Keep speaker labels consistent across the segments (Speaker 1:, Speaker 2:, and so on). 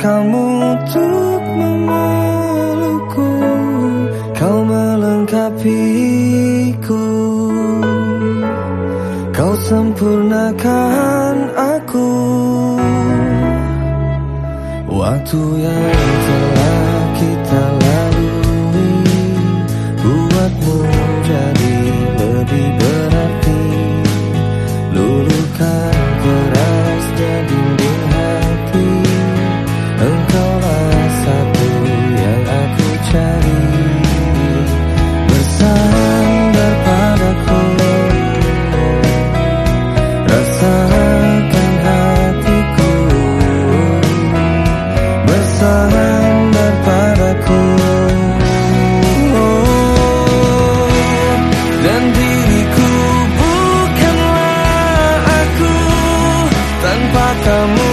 Speaker 1: kamu untuk memelukku Kau melengkapiku. Kau sempurnakan aku. Waktu yang telah kita lalui Bersandar padaku Oh, Dan diriku bukanlah aku. Tanpa kamu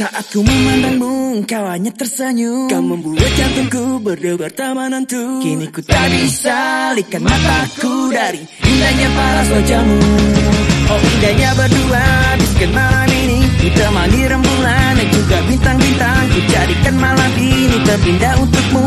Speaker 2: Saat ku memandangmu, kau hanya tersenyum. Kau membuat jantungku berdebar tak menentu. Kini ku tak bisa alihkan mataku dari indahnya paras wajahmu. Oh indahnya berdua di sekian malam ini. Ditemani rembulan dan juga bintang-bintang. Ku jadikan malam ini terindah untukmu